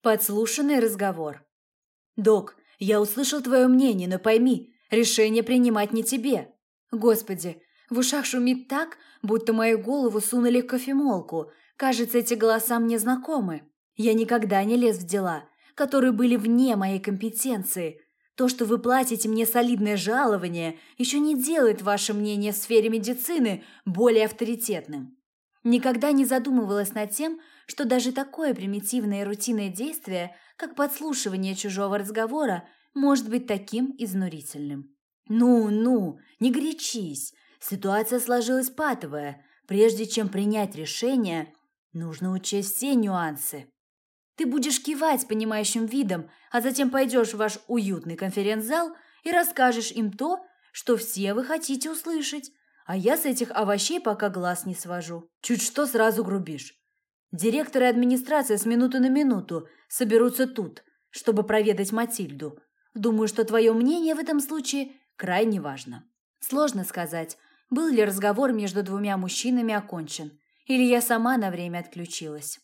Подслушанный разговор. «Док, я услышал твое мнение, но пойми, решение принимать не тебе». Господи, в ушах шумит так, будто мою голову сунули в кофемолку. Кажется, эти голоса мне знакомы. Я никогда не лез в дела, которые были вне моей компетенции. То, что вы платите мне солидное жалование, еще не делает ваше мнение в сфере медицины более авторитетным. Никогда не задумывалась над тем, что даже такое примитивное и рутинное действие, как подслушивание чужого разговора, может быть таким изнурительным. «Ну-ну, не горячись. Ситуация сложилась патовая. Прежде чем принять решение, нужно учесть все нюансы. Ты будешь кивать понимающим видом, а затем пойдешь в ваш уютный конференц-зал и расскажешь им то, что все вы хотите услышать. А я с этих овощей пока глаз не свожу. Чуть что сразу грубишь. Директор и администрация с минуты на минуту соберутся тут, чтобы проведать Матильду. Думаю, что твое мнение в этом случае крайне важно. Сложно сказать, был ли разговор между двумя мужчинами окончен, или я сама на время отключилась.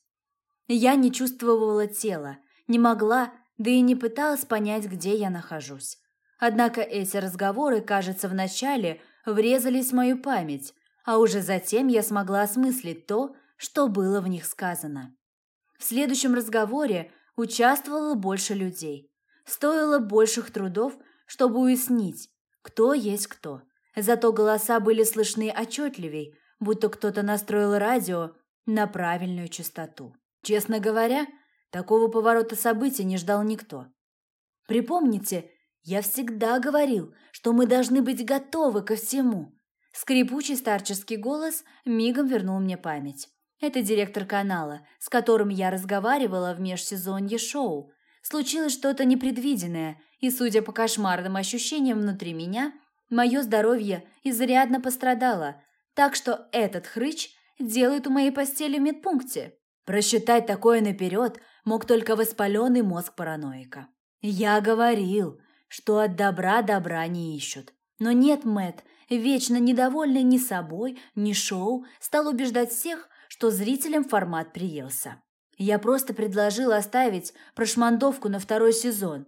Я не чувствовала тела, не могла, да и не пыталась понять, где я нахожусь. Однако эти разговоры, кажется, вначале врезались в мою память, а уже затем я смогла осмыслить то, что было в них сказано. В следующем разговоре участвовало больше людей. Стоило больших трудов, чтобы уяснить, кто есть кто. Зато голоса были слышны отчетливей, будто кто-то настроил радио на правильную частоту. Честно говоря, такого поворота событий не ждал никто. Припомните, я всегда говорил, что мы должны быть готовы ко всему. Скрипучий старческий голос мигом вернул мне память. Это директор канала, с которым я разговаривала в межсезонье шоу. Случилось что-то непредвиденное, и, судя по кошмарным ощущениям внутри меня, мое здоровье изрядно пострадало, так что этот хрыч делает у моей постели в медпункте. Просчитать такое наперед мог только воспаленный мозг параноика. Я говорил, что от добра добра не ищут. Но нет, Мэт, вечно недовольный ни собой, ни шоу, стал убеждать всех, что зрителям формат приелся. Я просто предложил оставить прошмандовку на второй сезон.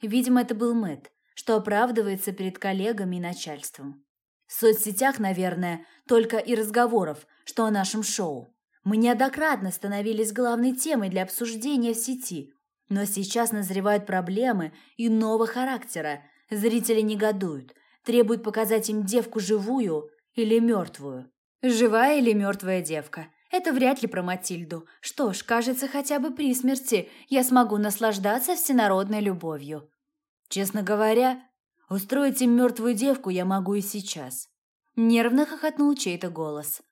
Видимо, это был Мэт, что оправдывается перед коллегами и начальством. В соцсетях, наверное, только и разговоров, что о нашем шоу. Мы неоднократно становились главной темой для обсуждения в сети, но сейчас назревают проблемы иного характера. Зрители негодуют, требуют показать им девку живую или мертвую. Живая или мертвая девка – это вряд ли про Матильду. Что ж, кажется, хотя бы при смерти я смогу наслаждаться всенародной любовью. Честно говоря, устроить им мертвую девку я могу и сейчас. Нервно хохотнул чей-то голос.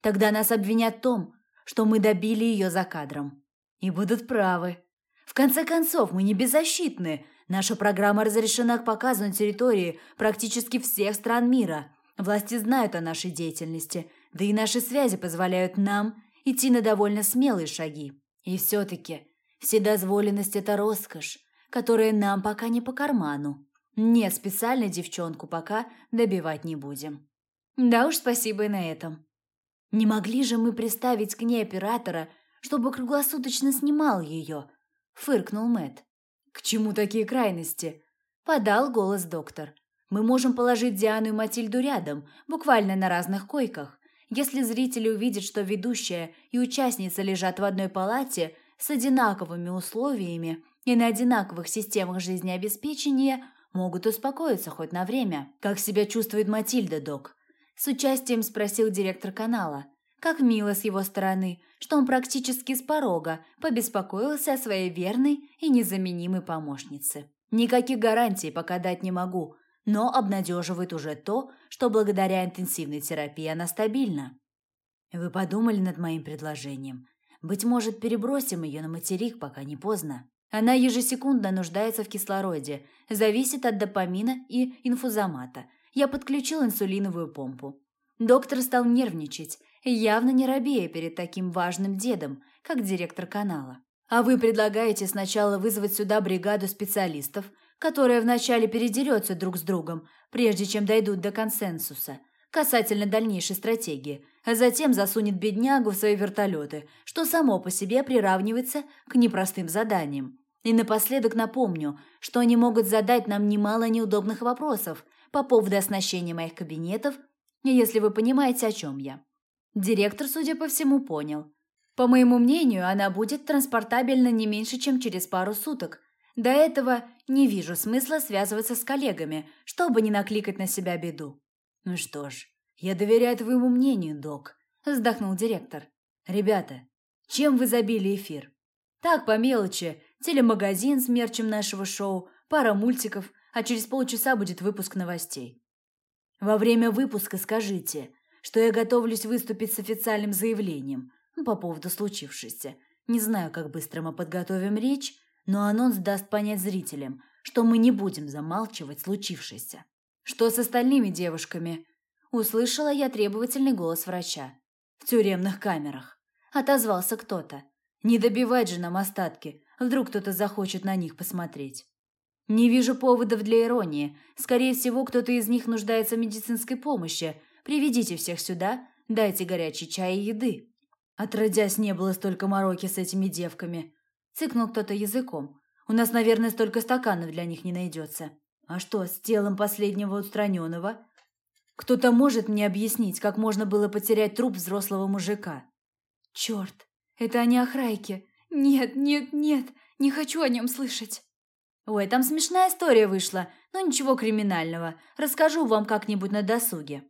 Тогда нас обвинят в том, что мы добили ее за кадром. И будут правы. В конце концов, мы не беззащитны. Наша программа разрешена к показу на территории практически всех стран мира. Власти знают о нашей деятельности – да и наши связи позволяют нам идти на довольно смелые шаги. И все-таки вседозволенность – это роскошь, которая нам пока не по карману. Нет, специально девчонку пока добивать не будем. Да уж, спасибо и на этом. Не могли же мы приставить к ней оператора, чтобы круглосуточно снимал ее? Фыркнул Мэт. К чему такие крайности? Подал голос доктор. Мы можем положить Диану и Матильду рядом, буквально на разных койках. Если зрители увидят, что ведущая и участница лежат в одной палате с одинаковыми условиями и на одинаковых системах жизнеобеспечения, могут успокоиться хоть на время. Как себя чувствует Матильда, док? С участием спросил директор канала. Как мило с его стороны, что он практически с порога побеспокоился о своей верной и незаменимой помощнице. Никаких гарантий пока дать не могу, но обнадеживает уже то, что благодаря интенсивной терапии она стабильна. Вы подумали над моим предложением? Быть может, перебросим ее на материк, пока не поздно. Она ежесекундно нуждается в кислороде, зависит от допамина и инфузомата. Я подключил инсулиновую помпу. Доктор стал нервничать, явно не робея перед таким важным дедом, как директор канала. А вы предлагаете сначала вызвать сюда бригаду специалистов, которая вначале передерется друг с другом, прежде чем дойдут до консенсуса касательно дальнейшей стратегии, а затем засунет беднягу в свои вертолеты, что само по себе приравнивается к непростым заданиям. И напоследок напомню, что они могут задать нам немало неудобных вопросов по поводу оснащения моих кабинетов, если вы понимаете, о чем я. Директор, судя по всему, понял. По моему мнению, она будет транспортабельна не меньше, чем через пару суток. До этого не вижу смысла связываться с коллегами, чтобы не накликать на себя беду. Ну что ж, я доверяю твоему мнению, док, вздохнул директор. Ребята, чем вы забили эфир? Так, по мелочи, телемагазин с мерчем нашего шоу, пара мультиков, а через полчаса будет выпуск новостей. Во время выпуска скажите, что я готовлюсь выступить с официальным заявлением по поводу случившегося. Не знаю, как быстро мы подготовим речь, но анонс даст понять зрителям, что мы не будем замалчивать случившееся. Что с остальными девушками? Услышала я требовательный голос врача. В тюремных камерах. Отозвался кто-то. Не добивать же нам остатки, вдруг кто-то захочет на них посмотреть. Не вижу поводов для иронии. Скорее всего, кто-то из них нуждается в медицинской помощи. Приведите всех сюда, дайте горячий чай и еды. Отродясь, не было столько мороки с этими девками. Цыкнул кто-то языком. У нас, наверное, столько стаканов для них не найдется. А что с телом последнего устраненного? Кто-то может мне объяснить, как можно было потерять труп взрослого мужика? Черт, это они охрайки. Нет, нет, нет, не хочу о нем слышать. Ой, там смешная история вышла, но ничего криминального. Расскажу вам как-нибудь на досуге.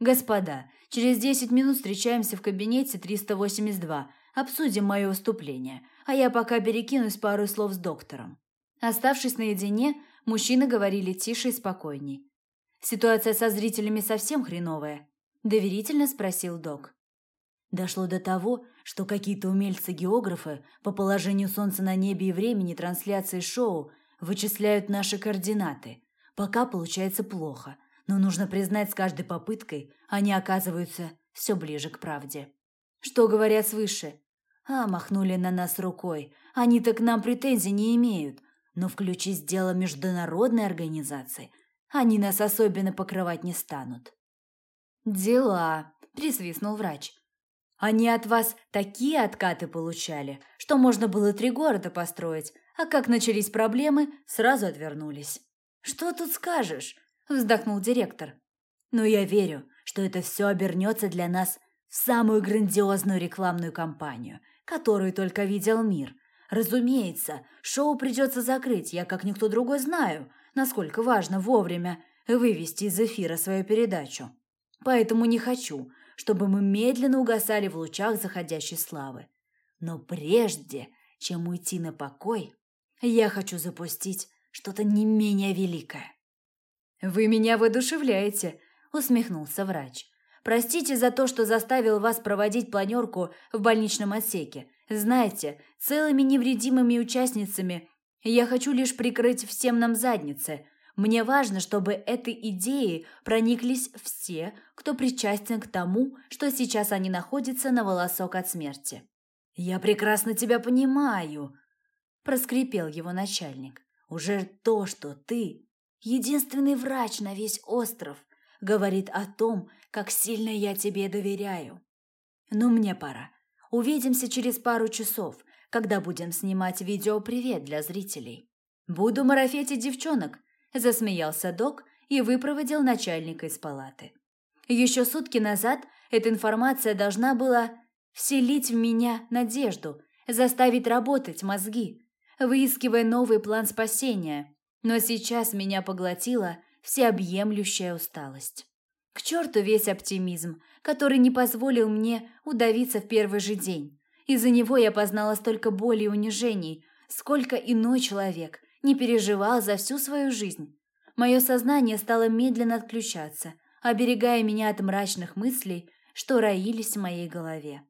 Господа, через 10 минут встречаемся в кабинете 382. Обсудим мое выступление, а я пока перекинусь пару слов с доктором. Оставшись наедине, мужчины говорили тише и спокойней. Ситуация со зрителями совсем хреновая, доверительно спросил док. Дошло до того, что какие-то умельцы-географы по положению Солнца на небе и времени трансляции шоу вычисляют наши координаты. Пока получается плохо, но нужно признать, с каждой попыткой они оказываются все ближе к правде. Что говорят свыше? А, махнули на нас рукой. Они-то к нам претензий не имеют. Но включись дело международной организации, они нас особенно покрывать не станут. «Дела», – присвистнул врач. Они от вас такие откаты получали, что можно было три города построить, а как начались проблемы, сразу отвернулись. Что тут скажешь? вздохнул директор. Но я верю, что это все обернется для нас в самую грандиозную рекламную кампанию, которую только видел мир. Разумеется, шоу придется закрыть, я как никто другой знаю, насколько важно вовремя вывести из эфира свою передачу. Поэтому не хочу, чтобы мы медленно угасали в лучах заходящей славы. Но прежде, чем уйти на покой, я хочу запустить что-то не менее великое. «Вы меня воодушевляете», – усмехнулся врач. «Простите за то, что заставил вас проводить планерку в больничном отсеке. Знаете, целыми невредимыми участницами я хочу лишь прикрыть всем нам задницы – мне важно, чтобы этой идеей прониклись все, кто причастен к тому, что сейчас они находятся на волосок от смерти. «Я прекрасно тебя понимаю», – проскрипел его начальник. «Уже то, что ты – единственный врач на весь остров, говорит о том, как сильно я тебе доверяю. Но мне пора. Увидимся через пару часов, когда будем снимать видео-привет для зрителей. Буду марафетить девчонок, Засмеялся док и выпроводил начальника из палаты. Еще сутки назад эта информация должна была вселить в меня надежду, заставить работать мозги, выискивая новый план спасения. Но сейчас меня поглотила всеобъемлющая усталость. К черту весь оптимизм, который не позволил мне удавиться в первый же день. Из-за него я познала столько боли и унижений, сколько иной человек не переживал за всю свою жизнь. Мое сознание стало медленно отключаться, оберегая меня от мрачных мыслей, что роились в моей голове.